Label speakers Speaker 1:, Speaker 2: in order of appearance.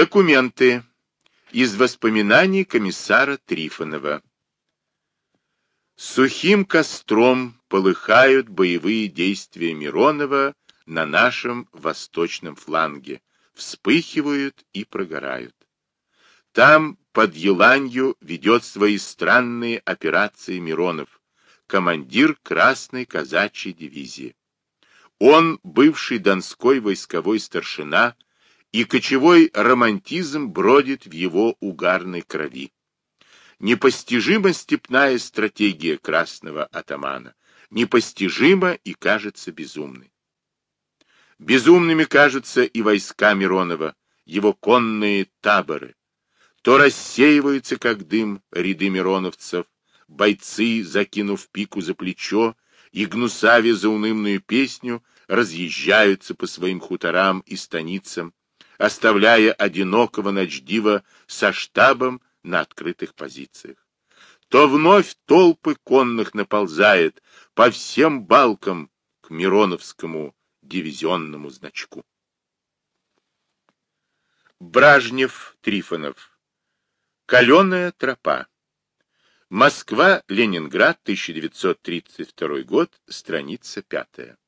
Speaker 1: Документы из воспоминаний комиссара Трифонова. Сухим костром полыхают боевые действия Миронова на нашем восточном фланге, вспыхивают и прогорают. Там под Еланью ведет свои странные операции Миронов, командир Красной казачьей дивизии. Он, бывший донской войсковой старшина, и кочевой романтизм бродит в его угарной крови. Непостижима степная стратегия красного атамана, непостижима и кажется безумной. Безумными кажутся и войска Миронова, его конные таборы. То рассеиваются, как дым, ряды мироновцев, бойцы, закинув пику за плечо и гнусаве заунывную песню, разъезжаются по своим хуторам и станицам, оставляя одинокого ночдива со штабом на открытых позициях. То вновь толпы конных наползает по всем балкам к Мироновскому дивизионному значку. Бражнев Трифонов. Каленая тропа. Москва, Ленинград, 1932 год, страница пятая.